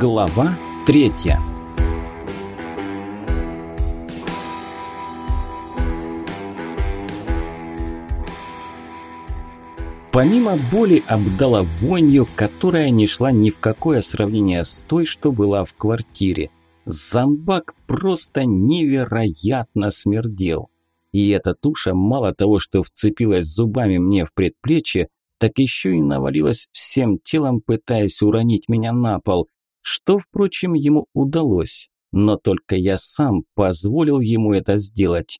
Глава третья Помимо боли обдала вонью, которая не шла ни в какое сравнение с той, что была в квартире. Зомбак просто невероятно смердел. И эта туша мало того, что вцепилась зубами мне в предплечье, так еще и навалилась всем телом, пытаясь уронить меня на пол, что, впрочем, ему удалось, но только я сам позволил ему это сделать.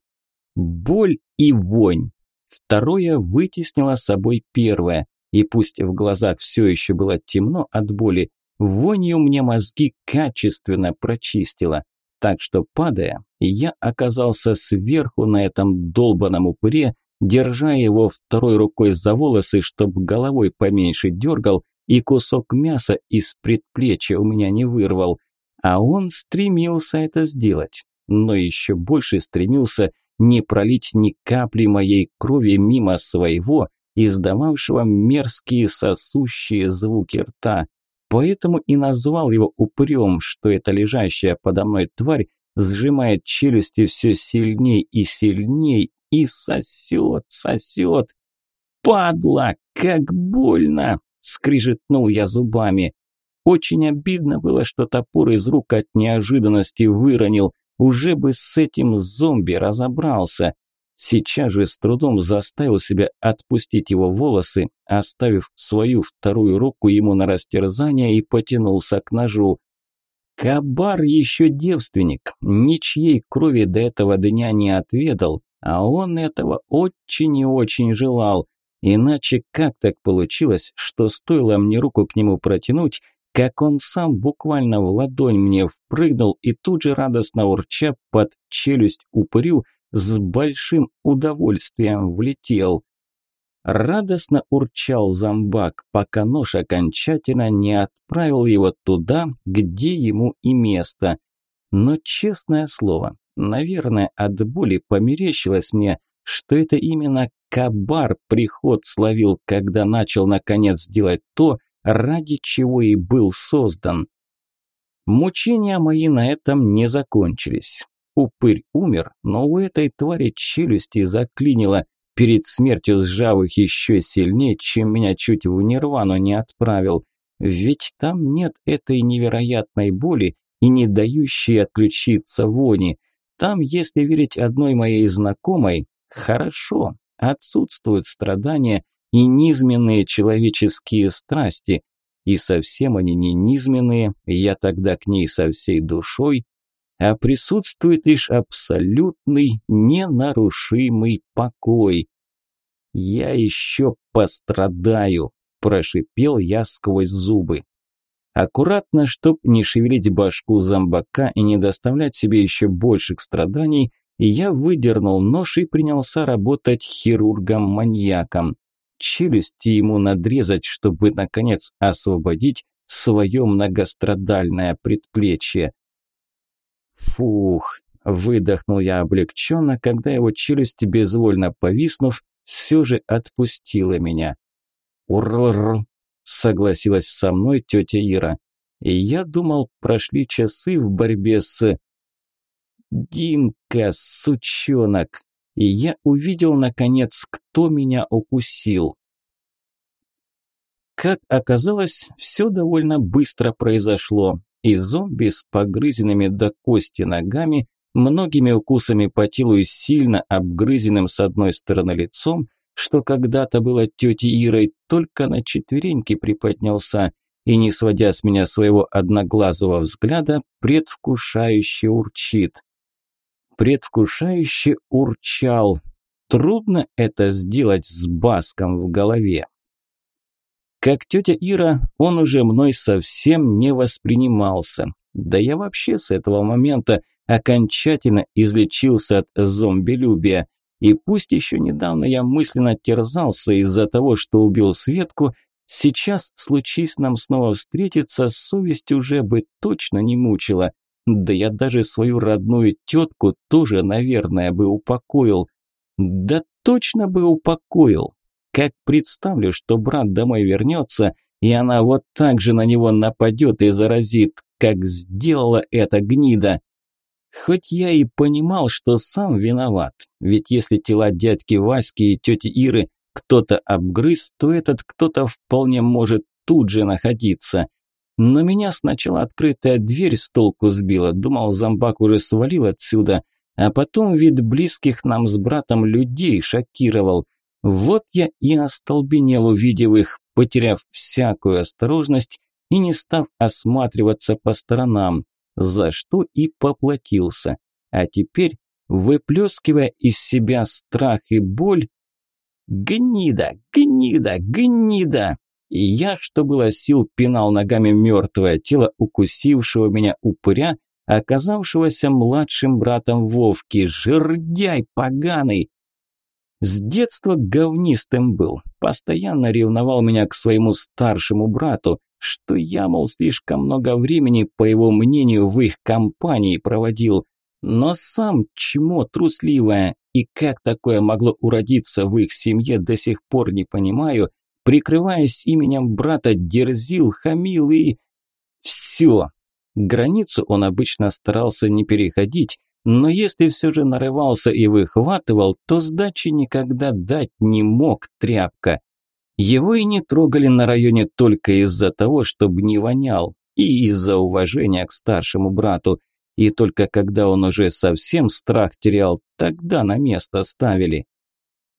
Боль и вонь. Второе вытеснило собой первое, и пусть в глазах все еще было темно от боли, вонью мне мозги качественно прочистило. Так что, падая, я оказался сверху на этом долбаном упыре, держа его второй рукой за волосы, чтоб головой поменьше дергал и кусок мяса из предплечья у меня не вырвал. А он стремился это сделать, но еще больше стремился не пролить ни капли моей крови мимо своего, издававшего мерзкие сосущие звуки рта. Поэтому и назвал его упырем, что эта лежащая подо мной тварь сжимает челюсти все сильней и сильней и сосет, сосет. «Падла, как больно!» – скрижетнул я зубами. Очень обидно было, что топор из рук от неожиданности выронил, уже бы с этим зомби разобрался. Сейчас же с трудом заставил себя отпустить его волосы, оставив свою вторую руку ему на растерзание и потянулся к ножу. Кабар еще девственник, ничьей крови до этого дня не отведал, а он этого очень и очень желал. Иначе как так получилось, что стоило мне руку к нему протянуть, как он сам буквально в ладонь мне впрыгнул и тут же радостно урча под челюсть упырю с большим удовольствием влетел. Радостно урчал зомбак, пока нож окончательно не отправил его туда, где ему и место. Но, честное слово, наверное, от боли померещилось мне, что это именно кабар приход словил, когда начал наконец делать то, ради чего и был создан. Мучения мои на этом не закончились. Упырь умер, но у этой твари челюсти заклинило, перед смертью сжав их еще сильнее, чем меня чуть в нирвану не отправил. Ведь там нет этой невероятной боли и не дающей отключиться вони. Там, если верить одной моей знакомой, хорошо, отсутствуют страдания и низменные человеческие страсти. И совсем они не низменные, я тогда к ней со всей душой, а присутствует лишь абсолютный, ненарушимый покой. «Я еще пострадаю», – прошипел я сквозь зубы. Аккуратно, чтоб не шевелить башку зомбака и не доставлять себе еще больших страданий, я выдернул нож и принялся работать хирургом-маньяком. Челюсти ему надрезать, чтобы, наконец, освободить свое многострадальное предплечье. Фух, выдохнул я облегченно, когда его челюсть, безвольно повиснув, все же отпустила меня. «Ур-р-р», согласилась со мной тетя Ира. И я думал, прошли часы в борьбе с... Димка, сучонок! И я увидел, наконец, кто меня укусил. Как оказалось, все довольно быстро произошло и зомби с погрызенными до кости ногами, многими укусами по телу и сильно обгрызенным с одной стороны лицом, что когда-то было тетей Ирой, только на четвереньки приподнялся и, не сводя с меня своего одноглазого взгляда, предвкушающе урчит. Предвкушающе урчал. Трудно это сделать с баском в голове. Как тетя Ира, он уже мной совсем не воспринимался. Да я вообще с этого момента окончательно излечился от зомбилюбия. И пусть еще недавно я мысленно терзался из-за того, что убил Светку, сейчас, случись нам снова встретиться, совесть уже бы точно не мучила. Да я даже свою родную тетку тоже, наверное, бы упокоил. Да точно бы упокоил. Как представлю, что брат домой вернется, и она вот так же на него нападет и заразит, как сделала эта гнида. Хоть я и понимал, что сам виноват, ведь если тела дядьки Васьки и тети Иры кто-то обгрыз, то этот кто-то вполне может тут же находиться. Но меня сначала открытая дверь с толку сбила, думал, зомбак уже свалил отсюда, а потом вид близких нам с братом людей шокировал. Вот я и остолбенел, увидев их, потеряв всякую осторожность и не став осматриваться по сторонам, за что и поплатился. А теперь, выплескивая из себя страх и боль, «Гнида! Гнида! Гнида!» И я, что было сил, пинал ногами мертвое тело укусившего меня упыря, оказавшегося младшим братом Вовки. Жердяй поганый! С детства говнистым был, постоянно ревновал меня к своему старшему брату, что я, мол, слишком много времени, по его мнению, в их компании проводил. Но сам чмо трусливое, и как такое могло уродиться в их семье, до сих пор не понимаю, прикрываясь именем брата, дерзил, хамил и... Все. Границу он обычно старался не переходить, но если все же нарывался и выхватывал, то сдачи никогда дать не мог тряпка. Его и не трогали на районе только из-за того, чтобы не вонял, и из-за уважения к старшему брату. И только когда он уже совсем страх терял, тогда на место ставили.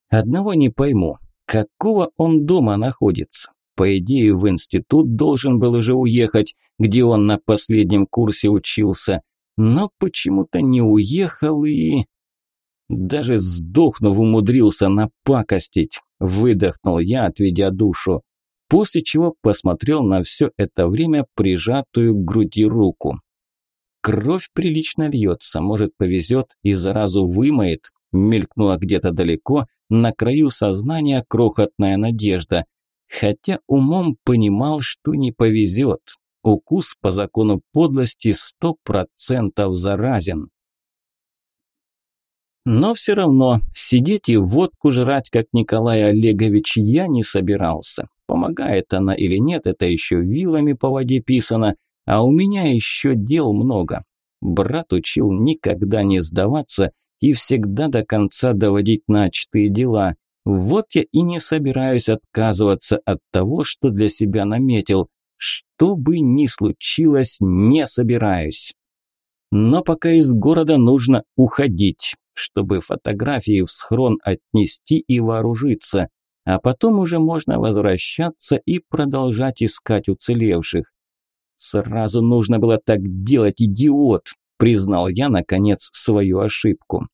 Одного не пойму, какого он дома находится? По идее, в институт должен был уже уехать, где он на последнем курсе учился, но почему-то не уехал и... Даже сдохнув, умудрился напакостить. Выдохнул я, отведя душу. После чего посмотрел на все это время прижатую к груди руку. Кровь прилично льется, может повезет и заразу вымоет. Мелькнула где-то далеко, на краю сознания крохотная надежда. Хотя умом понимал, что не повезет. Укус по закону подлости сто процентов заразен. Но все равно сидеть и водку жрать, как Николай Олегович, я не собирался. Помогает она или нет, это еще вилами по воде писано, а у меня еще дел много. Брат учил никогда не сдаваться и всегда до конца доводить начатые дела. Вот я и не собираюсь отказываться от того, что для себя наметил. Что бы ни случилось, не собираюсь. Но пока из города нужно уходить чтобы фотографии в схрон отнести и вооружиться, а потом уже можно возвращаться и продолжать искать уцелевших. Сразу нужно было так делать, идиот, признал я наконец свою ошибку.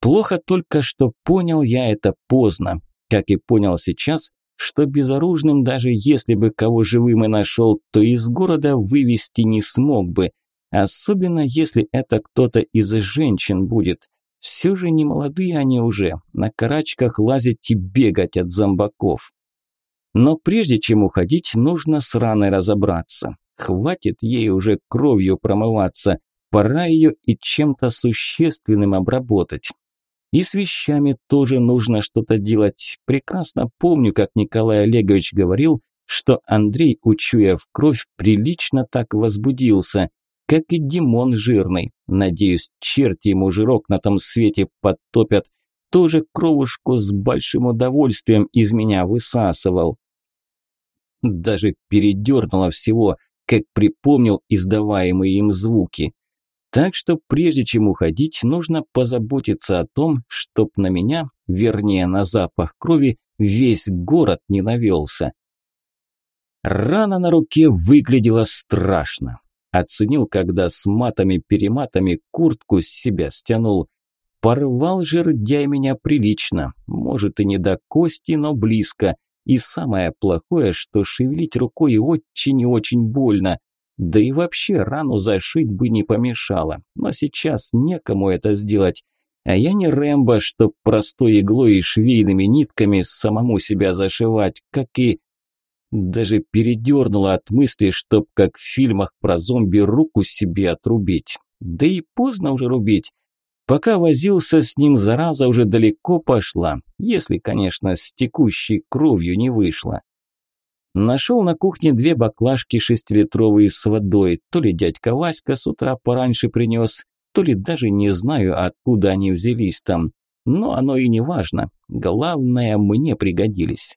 Плохо только, что понял я это поздно, как и понял сейчас, что безоружным, даже если бы кого живым и нашел, то из города вывести не смог бы, особенно если это кто-то из женщин будет. Все же не молодые они уже, на карачках лазить и бегать от зомбаков. Но прежде чем уходить, нужно с раной разобраться. Хватит ей уже кровью промываться, пора ее и чем-то существенным обработать. И с вещами тоже нужно что-то делать. Прекрасно помню, как Николай Олегович говорил, что Андрей, учуяв кровь, прилично так возбудился как и Димон жирный. Надеюсь, черти ему жирок на том свете подтопят. Тоже кровушку с большим удовольствием из меня высасывал. Даже передернуло всего, как припомнил издаваемые им звуки. Так что прежде чем уходить, нужно позаботиться о том, чтоб на меня, вернее на запах крови, весь город не навелся. Рана на руке выглядела страшно. Оценил, когда с матами-перематами куртку с себя стянул. Порвал жердяй меня прилично. Может и не до кости, но близко. И самое плохое, что шевелить рукой очень и очень больно. Да и вообще рану зашить бы не помешало. Но сейчас некому это сделать. А я не Рэмбо, чтоб простой иглой и швейными нитками самому себя зашивать, как и даже передернуло от мысли, чтоб, как в фильмах про зомби, руку себе отрубить. Да и поздно уже рубить. Пока возился с ним, зараза уже далеко пошла, если, конечно, с текущей кровью не вышла. Нашел на кухне две баклажки шестилитровые с водой, то ли дядька Васька с утра пораньше принес, то ли даже не знаю, откуда они взялись там. Но оно и не важно, главное, мне пригодились.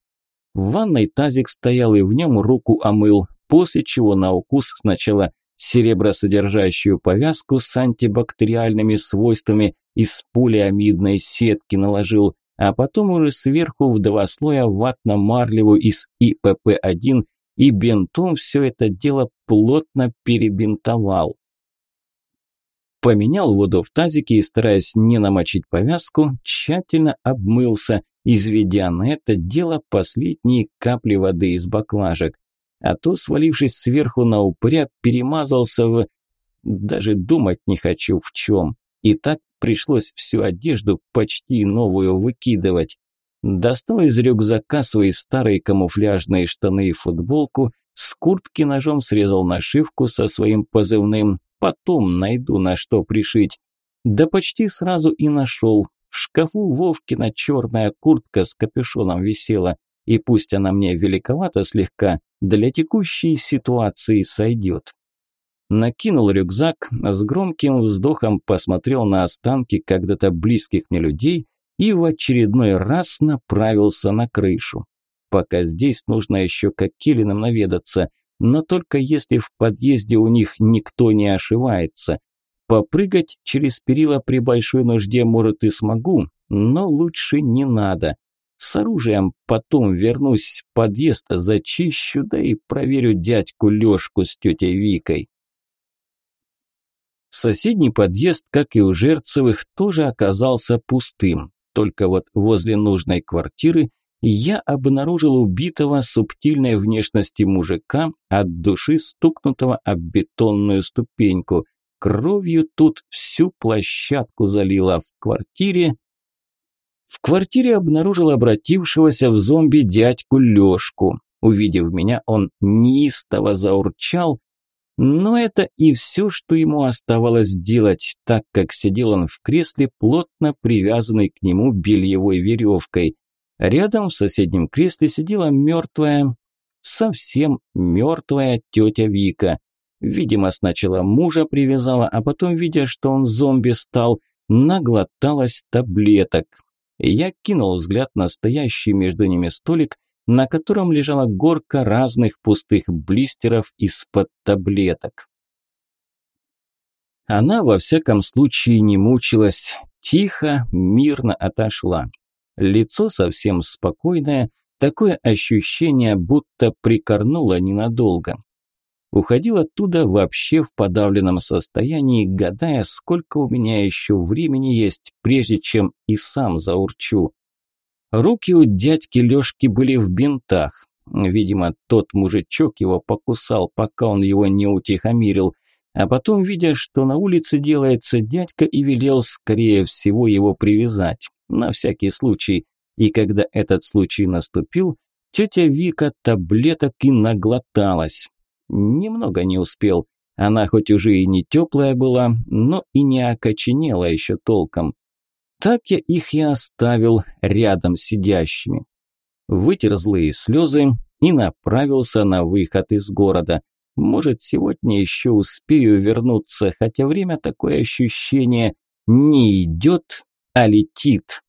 В ванной тазик стоял и в нем руку омыл, после чего на укус сначала серебросодержащую повязку с антибактериальными свойствами из полиамидной сетки наложил, а потом уже сверху в два слоя ватно-марлевую из ИПП-1 и бинтом все это дело плотно перебинтовал. Поменял воду в тазике и, стараясь не намочить повязку, тщательно обмылся, изведя на это дело последние капли воды из баклажек. А то, свалившись сверху на упыря, перемазался в... Даже думать не хочу в чем. И так пришлось всю одежду почти новую выкидывать. Достал из рюкзака свои старые камуфляжные штаны и футболку, с куртки ножом срезал нашивку со своим позывным, Потом найду на что пришить. Да почти сразу и нашел. В шкафу Вовкина черная куртка с капюшоном висела. И пусть она мне великовата слегка, для текущей ситуации сойдет. Накинул рюкзак, с громким вздохом посмотрел на останки когда-то близких мне людей и в очередной раз направился на крышу. Пока здесь нужно еще к Акелиным наведаться – но только если в подъезде у них никто не ошивается. Попрыгать через перила при большой нужде, может, и смогу, но лучше не надо. С оружием потом вернусь подъезд, зачищу, да и проверю дядьку Лёшку с тетей Викой. Соседний подъезд, как и у Жерцевых, тоже оказался пустым. Только вот возле нужной квартиры я обнаружил убитого субтильной внешности мужика, от души стукнутого об бетонную ступеньку. Кровью тут всю площадку залило в квартире. В квартире обнаружил обратившегося в зомби дядьку Лёшку. Увидев меня, он неистово заурчал, но это и все, что ему оставалось делать, так как сидел он в кресле, плотно привязанный к нему бельевой веревкой. Рядом в соседнем кресле сидела мертвая, совсем мертвая тетя Вика. Видимо, сначала мужа привязала, а потом, видя, что он зомби стал, наглоталась таблеток. Я кинул взгляд на стоящий между ними столик, на котором лежала горка разных пустых блистеров из-под таблеток. Она, во всяком случае, не мучилась, тихо, мирно отошла. Лицо совсем спокойное, такое ощущение, будто прикорнуло ненадолго. Уходил оттуда вообще в подавленном состоянии, гадая, сколько у меня еще времени есть, прежде чем и сам заурчу. Руки у дядьки Лёшки были в бинтах. Видимо, тот мужичок его покусал, пока он его не утихомирил. А потом, видя, что на улице делается, дядька и велел, скорее всего, его привязать на всякий случай. И когда этот случай наступил, тетя Вика таблеток и наглоталась. Немного не успел. Она хоть уже и не теплая была, но и не окоченела еще толком. Так я их и оставил рядом сидящими. Вытер злые слезы и направился на выход из города. Может, сегодня еще успею вернуться, хотя время такое ощущение не идет, а летит.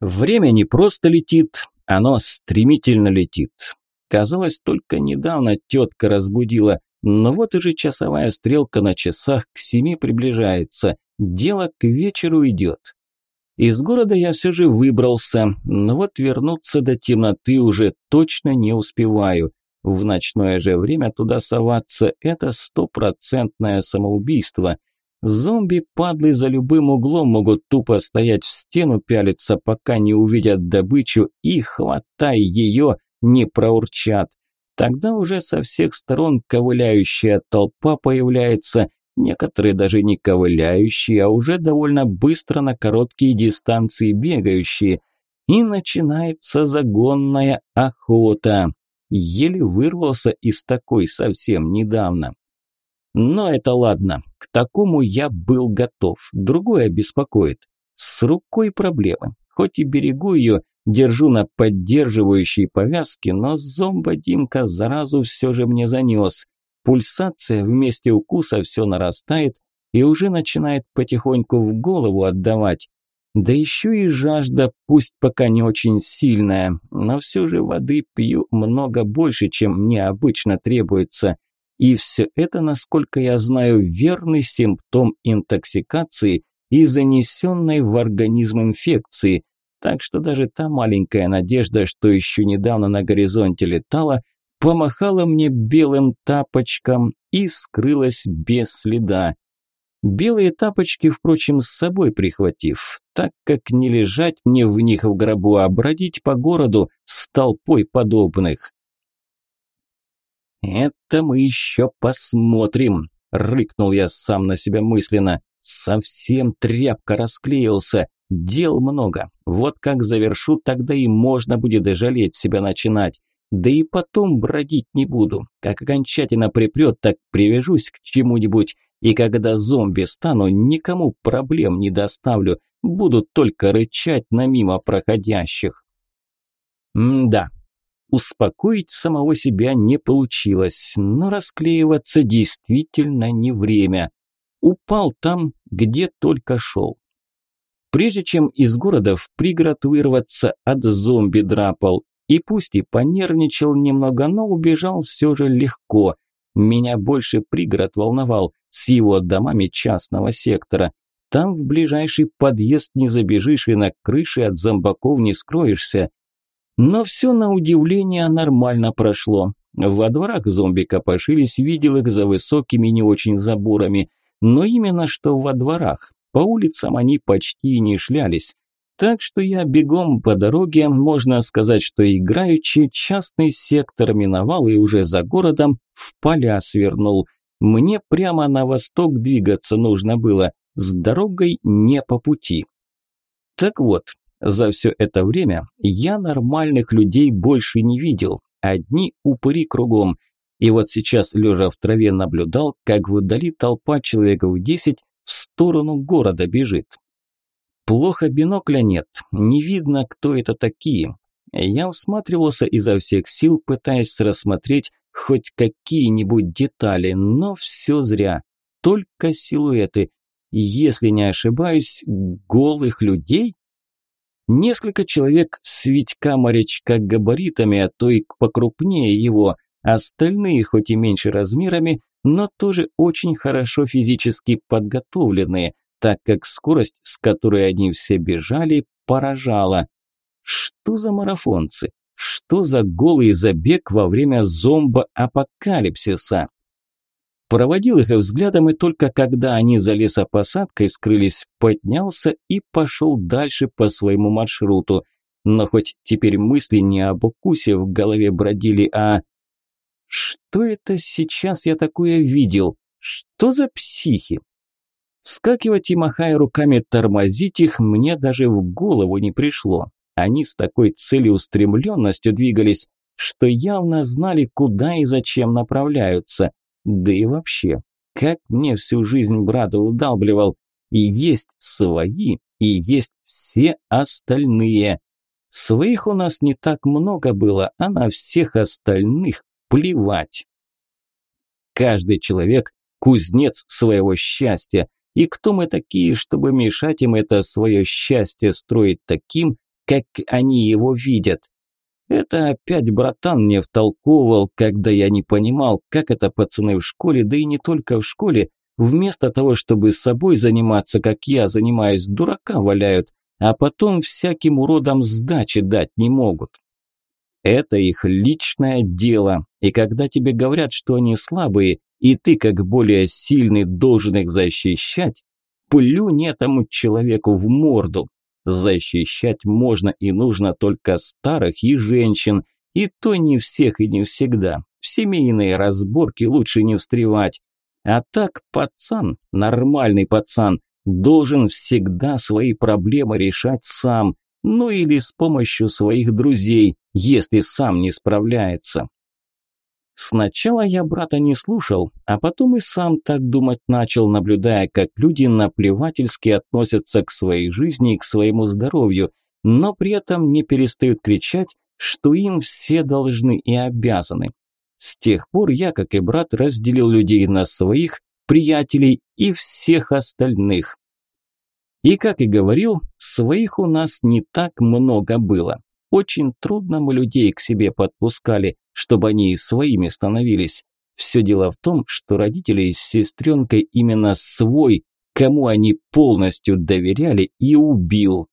Время не просто летит, оно стремительно летит. Казалось, только недавно тетка разбудила, но вот уже часовая стрелка на часах к семи приближается, дело к вечеру идет. Из города я все же выбрался, но вот вернуться до темноты уже точно не успеваю. В ночное же время туда соваться – это стопроцентное самоубийство. Зомби-падлы за любым углом могут тупо стоять в стену, пялиться, пока не увидят добычу и, хватай ее, не проурчат. Тогда уже со всех сторон ковыляющая толпа появляется, некоторые даже не ковыляющие, а уже довольно быстро на короткие дистанции бегающие. И начинается загонная охота. Еле вырвался из такой совсем недавно. Но это ладно, к такому я был готов. Другое беспокоит. С рукой проблемы. Хоть и берегу ее, держу на поддерживающей повязке, но зомба-димка заразу все же мне занес. Пульсация вместе укуса все нарастает и уже начинает потихоньку в голову отдавать. Да еще и жажда, пусть пока не очень сильная, но все же воды пью много больше, чем мне обычно требуется. И все это, насколько я знаю, верный симптом интоксикации и занесенной в организм инфекции. Так что даже та маленькая надежда, что еще недавно на горизонте летала, помахала мне белым тапочком и скрылась без следа. Белые тапочки, впрочем, с собой прихватив, так как не лежать мне в них в гробу, а бродить по городу с толпой подобных. «Это мы еще посмотрим», – рыкнул я сам на себя мысленно. «Совсем тряпка расклеился, дел много. Вот как завершу, тогда и можно будет жалеть себя начинать. Да и потом бродить не буду. Как окончательно припрет, так привяжусь к чему-нибудь. И когда зомби стану, никому проблем не доставлю. Буду только рычать на мимо проходящих. М-да, успокоить самого себя не получилось, но расклеиваться действительно не время. Упал там, где только шел. Прежде чем из города в пригород вырваться, от зомби драпал. И пусть и понервничал немного, но убежал все же легко. Меня больше пригород волновал с его домами частного сектора. Там в ближайший подъезд не забежишь и на крыше от зомбаков не скроешься. Но все на удивление нормально прошло. Во дворах зомби копошились, видел их за высокими не очень заборами. Но именно что во дворах. По улицам они почти не шлялись. Так что я бегом по дороге, можно сказать, что играючи, частный сектор миновал и уже за городом в поля свернул. Мне прямо на восток двигаться нужно было, с дорогой не по пути. Так вот, за все это время я нормальных людей больше не видел, одни упыри кругом. И вот сейчас, лежа в траве, наблюдал, как вдали толпа человеков десять в сторону города бежит. Плохо бинокля нет, не видно, кто это такие. Я всматривался изо всех сил, пытаясь рассмотреть хоть какие-нибудь детали, но все зря. Только силуэты. Если не ошибаюсь, голых людей? Несколько человек с Витька-морячка габаритами, а то и покрупнее его. Остальные, хоть и меньше размерами, но тоже очень хорошо физически подготовленные – так как скорость, с которой они все бежали, поражала. Что за марафонцы? Что за голый забег во время зомбо-апокалипсиса? Проводил их взглядом, и только когда они за лесопосадкой скрылись, поднялся и пошел дальше по своему маршруту. Но хоть теперь мысли не об укусе в голове бродили, а... Что это сейчас я такое видел? Что за психи? Вскакивать и махая руками тормозить их мне даже в голову не пришло. Они с такой целеустремленностью двигались, что явно знали, куда и зачем направляются. Да и вообще, как мне всю жизнь брат удалбливал, и есть свои, и есть все остальные. Своих у нас не так много было, а на всех остальных плевать. Каждый человек – кузнец своего счастья, и кто мы такие, чтобы мешать им это свое счастье строить таким, как они его видят? Это опять братан мне втолковывал, когда я не понимал, как это пацаны в школе, да и не только в школе, вместо того, чтобы собой заниматься, как я занимаюсь, дурака валяют, а потом всяким уродам сдачи дать не могут. Это их личное дело, и когда тебе говорят, что они слабые, и ты, как более сильный, должен их защищать, плюнь этому человеку в морду. Защищать можно и нужно только старых и женщин, и то не всех и не всегда. В семейные разборки лучше не встревать. А так пацан, нормальный пацан, должен всегда свои проблемы решать сам, ну или с помощью своих друзей, если сам не справляется. Сначала я брата не слушал, а потом и сам так думать начал, наблюдая, как люди наплевательски относятся к своей жизни и к своему здоровью. но при этом не перестают кричать, что им все должны и обязаны. С тех пор я, как и брат, разделил людей на своих, приятелей и всех остальных. И, как и говорил, своих у нас не так много было. Очень трудно мы людей к себе подпускали, чтобы они и своими становились. Все дело в том, что родители с сестренкой именно свой, кому они полностью доверяли, и убил.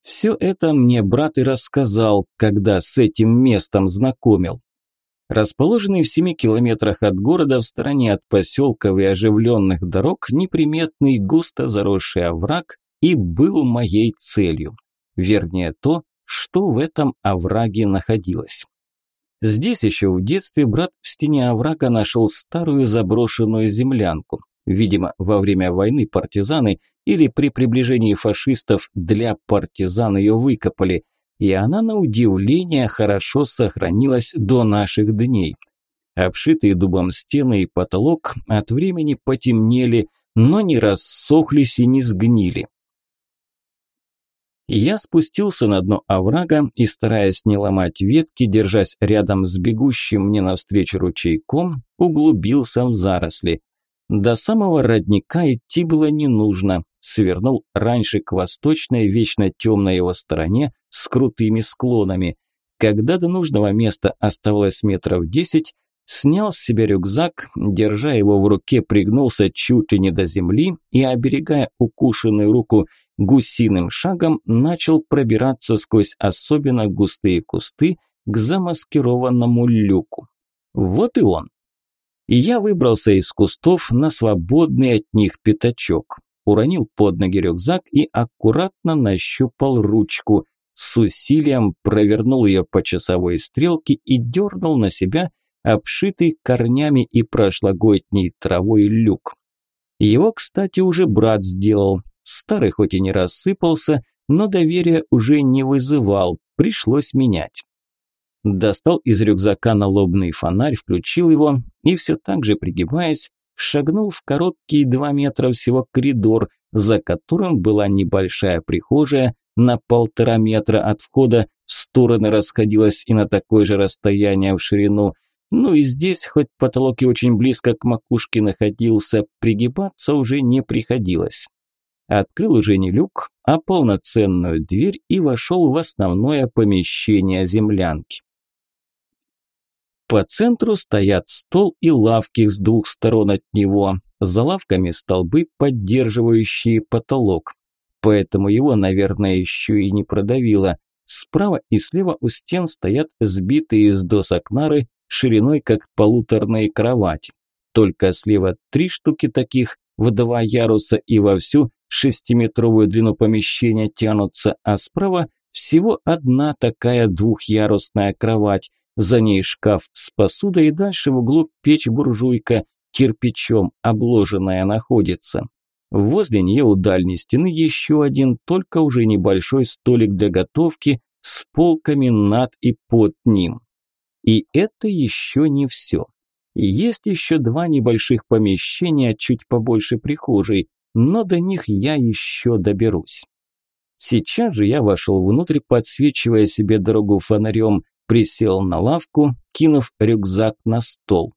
Все это мне брат и рассказал, когда с этим местом знакомил. Расположенный в семи километрах от города, в стороне от поселков и оживленных дорог, неприметный густо заросший овраг и был моей целью. Вернее, то, что в этом овраге находилось. Здесь еще в детстве брат в стене оврага нашел старую заброшенную землянку. Видимо, во время войны партизаны или при приближении фашистов для партизан ее выкопали, и она, на удивление, хорошо сохранилась до наших дней. Обшитые дубом стены и потолок от времени потемнели, но не рассохлись и не сгнили. Я спустился на дно оврага и, стараясь не ломать ветки, держась рядом с бегущим мне навстречу ручейком, углубился в заросли. До самого родника идти было не нужно. Свернул раньше к восточной, вечно темной его стороне с крутыми склонами. Когда до нужного места оставалось метров десять, снял с себя рюкзак, держа его в руке, пригнулся чуть ли не до земли и, оберегая укушенную руку, гусиным шагом начал пробираться сквозь особенно густые кусты к замаскированному люку. Вот и он. И я выбрался из кустов на свободный от них пятачок, уронил под ноги рюкзак и аккуратно нащупал ручку, с усилием провернул ее по часовой стрелке и дернул на себя обшитый корнями и прошлогодней травой люк. Его, кстати, уже брат сделал, Старый хоть и не рассыпался, но доверия уже не вызывал, пришлось менять. Достал из рюкзака налобный фонарь, включил его и все так же пригибаясь, шагнул в короткий два метра всего коридор, за которым была небольшая прихожая на полтора метра от входа, в стороны расходилась и на такое же расстояние в ширину. Ну и здесь, хоть потолок и очень близко к макушке находился, пригибаться уже не приходилось. Открыл уже не люк, а полноценную дверь и вошел в основное помещение землянки. По центру стоят стол и лавки с двух сторон от него, за лавками столбы, поддерживающие потолок. Поэтому его, наверное, еще и не продавило. Справа и слева у стен стоят сбитые из досок нары шириной как полуторные кровати. Только слева три штуки таких в два яруса и во всю шестиметровую длину помещения тянутся, а справа всего одна такая двухъярусная кровать, за ней шкаф с посудой и дальше в углу печь-буржуйка, кирпичом обложенная находится. Возле нее у дальней стены еще один, только уже небольшой столик для готовки с полками над и под ним. И это еще не все. Есть еще два небольших помещения, чуть побольше прихожей, но до них я еще доберусь. Сейчас же я вошел внутрь, подсвечивая себе дорогу фонарем, присел на лавку, кинув рюкзак на стол.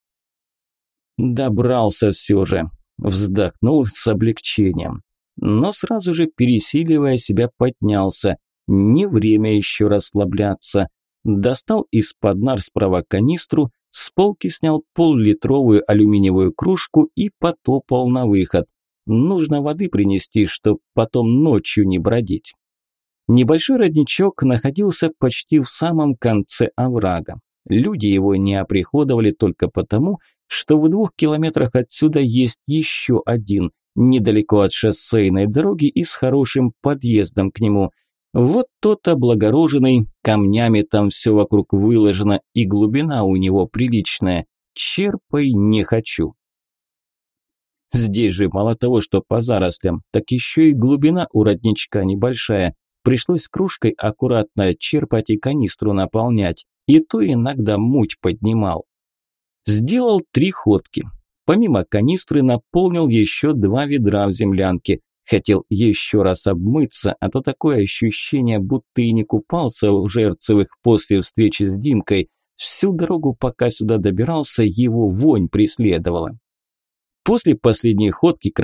Добрался все же, вздохнул с облегчением, но сразу же, пересиливая себя, поднялся. Не время еще расслабляться. Достал из-под нар справа канистру, с полки снял пол-литровую алюминиевую кружку и потопал на выход. Нужно воды принести, чтоб потом ночью не бродить. Небольшой родничок находился почти в самом конце оврага. Люди его не оприходовали только потому, что в двух километрах отсюда есть еще один, недалеко от шоссейной дороги и с хорошим подъездом к нему. Вот тот облагороженный, камнями там все вокруг выложено и глубина у него приличная. Черпай не хочу. Здесь же мало того, что по зарослям, так еще и глубина у родничка небольшая. Пришлось кружкой аккуратно черпать и канистру наполнять, и то иногда муть поднимал. Сделал три ходки. Помимо канистры наполнил еще два ведра в землянке, Хотел еще раз обмыться, а то такое ощущение, будто и не купался у Жерцевых после встречи с Димкой. Всю дорогу, пока сюда добирался, его вонь преследовала. После последней ходки к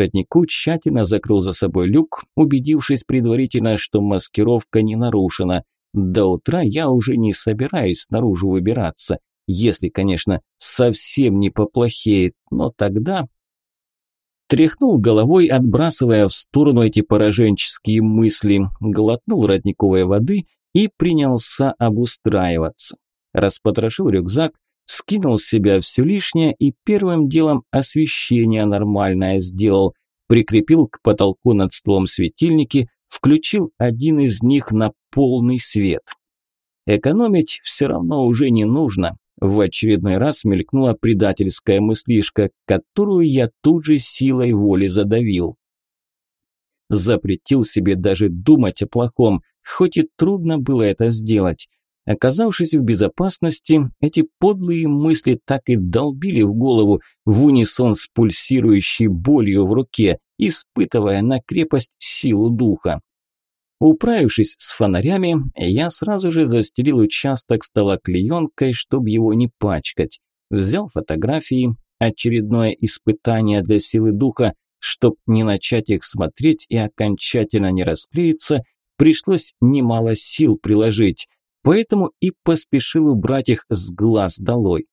тщательно закрыл за собой люк, убедившись предварительно, что маскировка не нарушена. До утра я уже не собираюсь снаружи выбираться, если, конечно, совсем не поплохеет, но тогда... Тряхнул головой, отбрасывая в сторону эти пораженческие мысли, глотнул родниковой воды и принялся обустраиваться. Распотрошил рюкзак, скинул с себя все лишнее и первым делом освещение нормальное сделал, прикрепил к потолку над столом светильники, включил один из них на полный свет. Экономить все равно уже не нужно. В очередной раз мелькнула предательская мыслишка, которую я тут же силой воли задавил. Запретил себе даже думать о плохом, хоть и трудно было это сделать. Оказавшись в безопасности, эти подлые мысли так и долбили в голову в унисон с пульсирующей болью в руке, испытывая на крепость силу духа. Управившись с фонарями, я сразу же застелил участок стола клеенкой, чтобы его не пачкать. Взял фотографии, очередное испытание для силы духа, чтобы не начать их смотреть и окончательно не расклеиться, пришлось немало сил приложить поэтому и поспешил убрать их с глаз долой.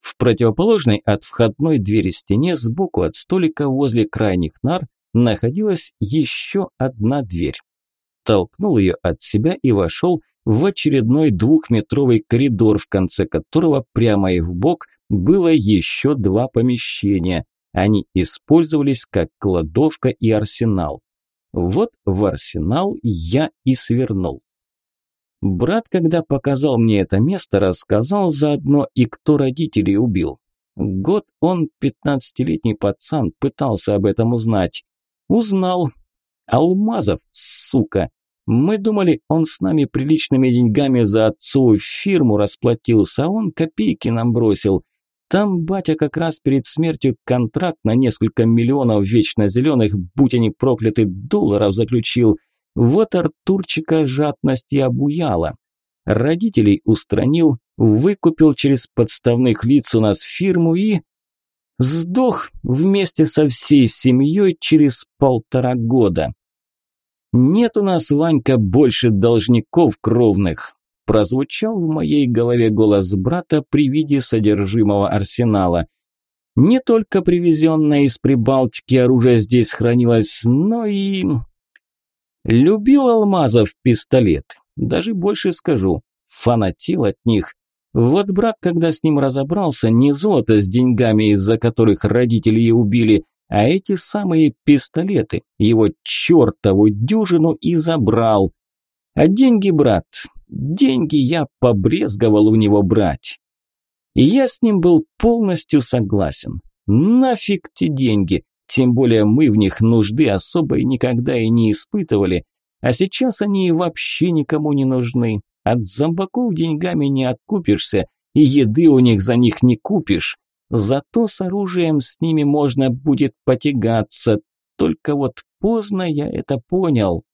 В противоположной от входной двери стене сбоку от столика возле крайних нар находилась еще одна дверь. Толкнул ее от себя и вошел в очередной двухметровый коридор, в конце которого прямо и бок было еще два помещения. Они использовались как кладовка и арсенал. Вот в арсенал я и свернул. Брат, когда показал мне это место, рассказал заодно и кто родителей убил. Год он, пятнадцатилетний пацан, пытался об этом узнать. Узнал. Алмазов, сука. Мы думали, он с нами приличными деньгами за отцову фирму расплатился, а он копейки нам бросил. Там батя как раз перед смертью контракт на несколько миллионов вечно зеленых, будь они прокляты, долларов заключил – вот Артурчика жадность и обуяла. Родителей устранил, выкупил через подставных лиц у нас фирму и... Сдох вместе со всей семьей через полтора года. «Нет у нас, Ванька, больше должников кровных», прозвучал в моей голове голос брата при виде содержимого арсенала. Не только привезенное из Прибалтики оружие здесь хранилось, но и Любил Алмазов пистолет, даже больше скажу, фанатил от них. Вот брат, когда с ним разобрался, не золото с деньгами, из-за которых родители и убили, а эти самые пистолеты, его чертову дюжину и забрал. А деньги, брат, деньги я побрезговал у него брать. И я с ним был полностью согласен. Нафиг те деньги, тем более мы в них нужды особой никогда и не испытывали. А сейчас они и вообще никому не нужны. От зомбаков деньгами не откупишься, и еды у них за них не купишь. Зато с оружием с ними можно будет потягаться. Только вот поздно я это понял.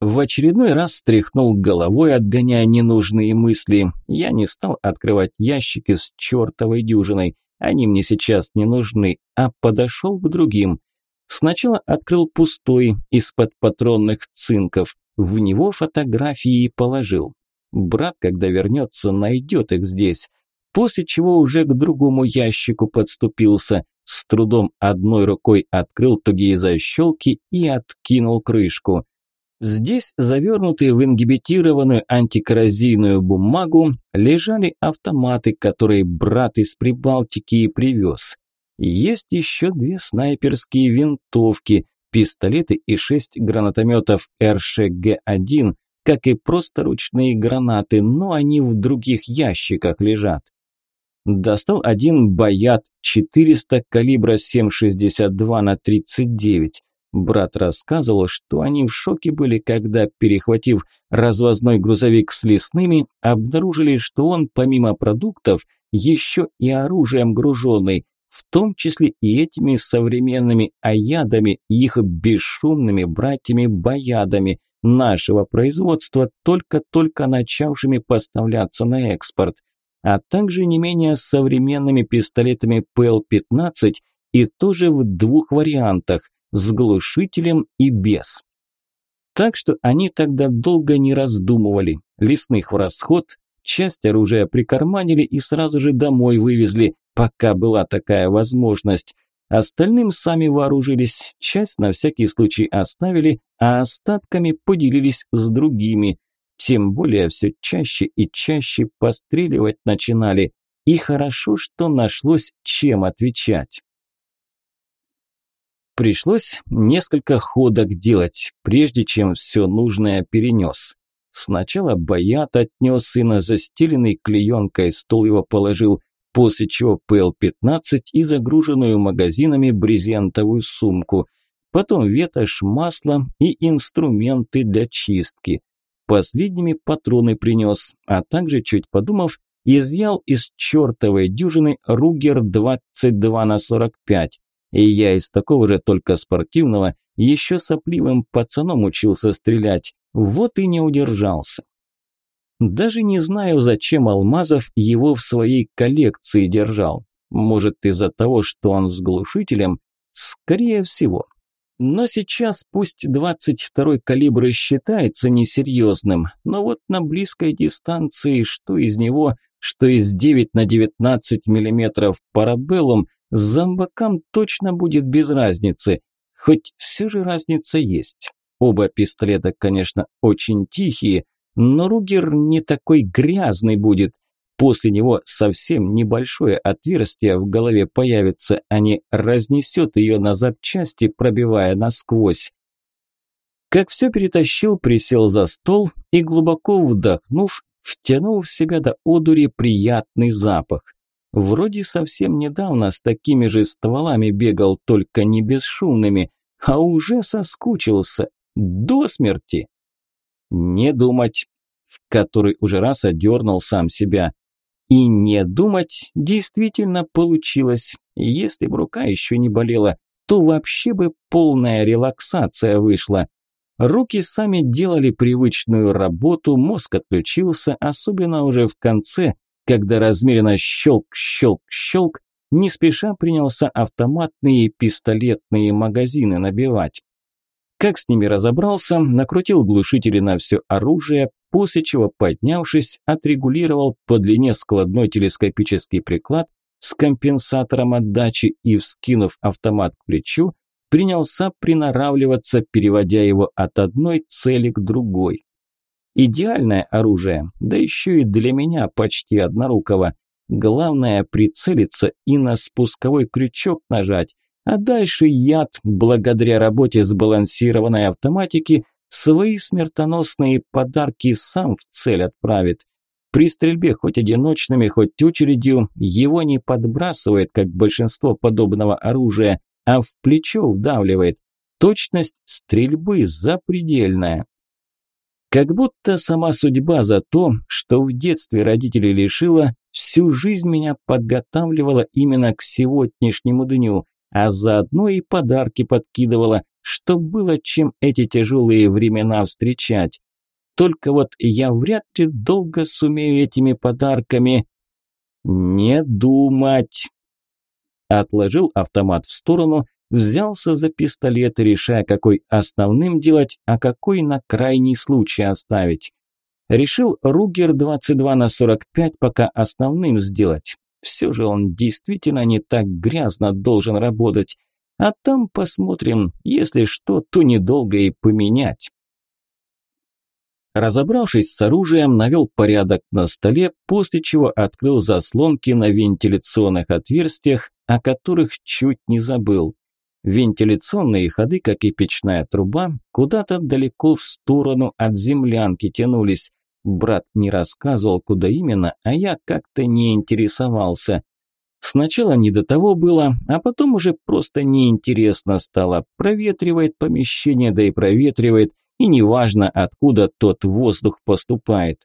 В очередной раз стряхнул головой, отгоняя ненужные мысли. Я не стал открывать ящики с чертовой дюжиной. Они мне сейчас не нужны, а подошел к другим. Сначала открыл пустой из-под патронных цинков. В него фотографии и положил. Брат, когда вернется, найдет их здесь. После чего уже к другому ящику подступился. С трудом одной рукой открыл тугие защелки и откинул крышку. Здесь, завернутые в ингибитированную антикоррозийную бумагу, лежали автоматы, которые брат из Прибалтики и привез. Есть еще две снайперские винтовки, пистолеты и шесть гранатометов РШГ-1, как и просто ручные гранаты, но они в других ящиках лежат. Достал один «Боят» 400 калибра 7,62 на 39. Брат рассказывал, что они в шоке были, когда, перехватив развозной грузовик с лесными, обнаружили, что он, помимо продуктов, еще и оружием груженный. в том числе и этими современными аядами их бесшумными братьями-боядами нашего производства, только-только начавшими поставляться на экспорт, а также не менее современными пистолетами ПЛ-15 и тоже в двух вариантах – с глушителем и без. Так что они тогда долго не раздумывали, лесных в расход, часть оружия прикарманили и сразу же домой вывезли, пока была такая возможность. Остальным сами вооружились, часть на всякий случай оставили, а остатками поделились с другими. Тем более все чаще и чаще постреливать начинали. И хорошо, что нашлось чем отвечать. Пришлось несколько ходок делать, прежде чем все нужное перенес. Сначала Боят отнес и на застеленный клеенкой стол его положил, после чего ПЛ-15 и загруженную магазинами брезентовую сумку, потом ветошь масла и инструменты для чистки. Последними патроны принес, а также, чуть подумав, изъял из чертовой дюжины Ругер 22 на 45. И я из такого же только спортивного еще сопливым пацаном учился стрелять, вот и не удержался. Даже не знаю, зачем Алмазов его в своей коллекции держал. Может, из-за того, что он с глушителем? Скорее всего. Но сейчас пусть 22-й калибр и считается несерьезным, но вот на близкой дистанции, что из него, что из 9 на 19 миллиметров парабеллум, зомбакам точно будет без разницы. Хоть все же разница есть. Оба пистолета, конечно, очень тихие, но Ругер не такой грязный будет. После него совсем небольшое отверстие в голове появится, а не разнесет ее на запчасти, пробивая насквозь. Как все перетащил, присел за стол и, глубоко вдохнув, втянул в себя до одури приятный запах. Вроде совсем недавно с такими же стволами бегал, только не бесшумными, а уже соскучился. До смерти. Не думать, в который уже раз одернул сам себя. И не думать действительно получилось. Если бы рука еще не болела, то вообще бы полная релаксация вышла. Руки сами делали привычную работу, мозг отключился, особенно уже в конце, когда размеренно щелк-щелк-щелк, не спеша принялся автоматные пистолетные магазины набивать. Как с ними разобрался, накрутил глушители на все оружие, после чего, поднявшись, отрегулировал по длине складной телескопический приклад с компенсатором отдачи и, вскинув автомат к плечу, принялся приноравливаться, переводя его от одной цели к другой. Идеальное оружие, да еще и для меня почти однорукого. Главное прицелиться и на спусковой крючок нажать, а дальше яд, благодаря работе сбалансированной автоматики, свои смертоносные подарки сам в цель отправит. При стрельбе хоть одиночными, хоть очередью его не подбрасывает, как большинство подобного оружия, а в плечо вдавливает. Точность стрельбы запредельная. Как будто сама судьба за то, что в детстве родители лишила, всю жизнь меня подготавливала именно к сегодняшнему дню, а заодно и подарки подкидывала, что было чем эти тяжелые времена встречать. Только вот я вряд ли долго сумею этими подарками не думать. Отложил автомат в сторону, взялся за пистолет, решая, какой основным делать, а какой на крайний случай оставить. Решил Ругер 22 на 45 пока основным сделать. Все же он действительно не так грязно должен работать. А там посмотрим, если что, то недолго и поменять. Разобравшись с оружием, навел порядок на столе, после чего открыл заслонки на вентиляционных отверстиях, о которых чуть не забыл. Вентиляционные ходы, как и печная труба, куда-то далеко в сторону от землянки тянулись, Брат не рассказывал, куда именно, а я как-то не интересовался. Сначала не до того было, а потом уже просто неинтересно стало. Проветривает помещение, да и проветривает, и неважно, откуда тот воздух поступает.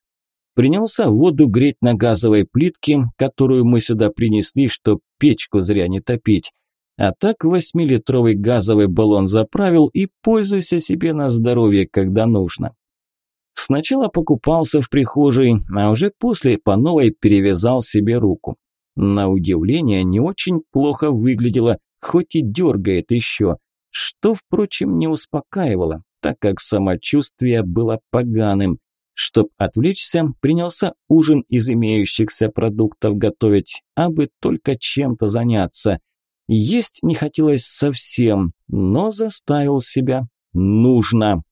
Принялся воду греть на газовой плитке, которую мы сюда принесли, чтоб печку зря не топить. А так восьмилитровый газовый баллон заправил и пользуйся себе на здоровье, когда нужно. Сначала покупался в прихожей, а уже после по новой перевязал себе руку. На удивление не очень плохо выглядело, хоть и дергает еще, что, впрочем, не успокаивало, так как самочувствие было поганым. Чтоб отвлечься, принялся ужин из имеющихся продуктов готовить, а бы только чем-то заняться. Есть не хотелось совсем, но заставил себя. Нужно.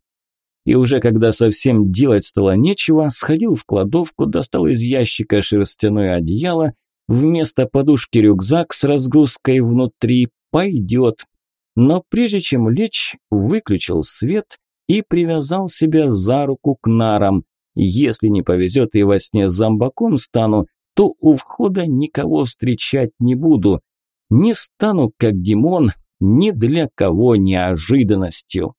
И уже когда совсем делать стало нечего, сходил в кладовку, достал из ящика шерстяное одеяло, вместо подушки рюкзак с разгрузкой внутри пойдет. Но прежде чем лечь, выключил свет и привязал себя за руку к нарам. Если не повезет и во сне зомбаком стану, то у входа никого встречать не буду. Не стану, как Димон, ни для кого неожиданностью.